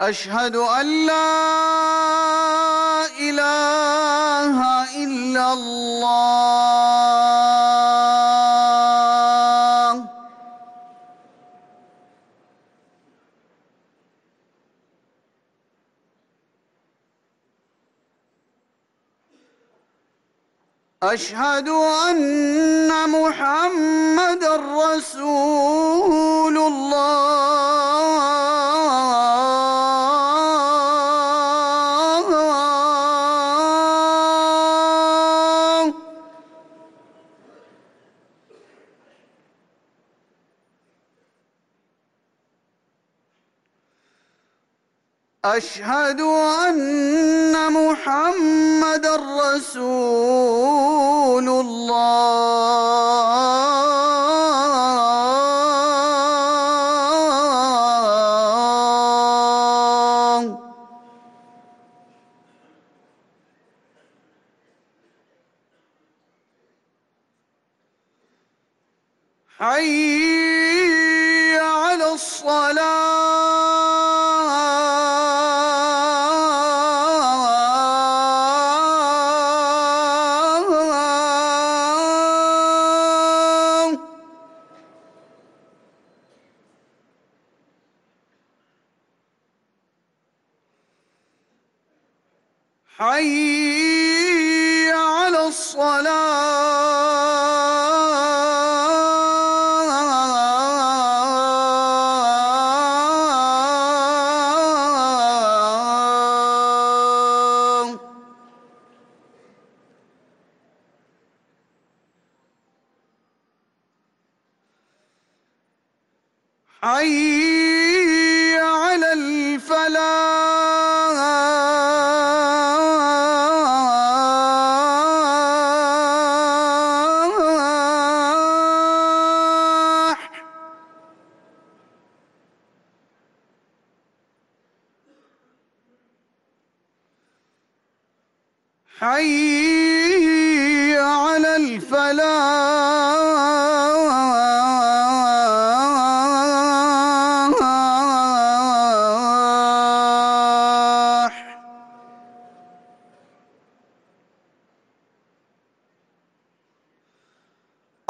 أشهد أن لا إله إلا الله. أشهد أن محمد رسول أشهد أن محمد رسول الله. حي حي على الصلاة. حي حي على الفلاح.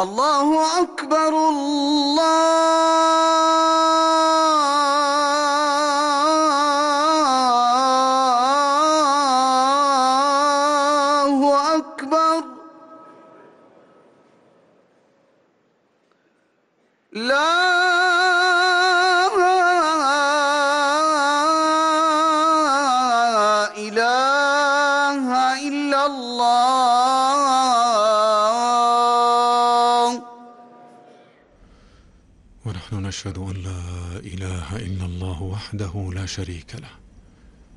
الله أكبر الله لا إله إلا الله. ونحن نشهد أن لا إله إلا الله وحده لا شريك له.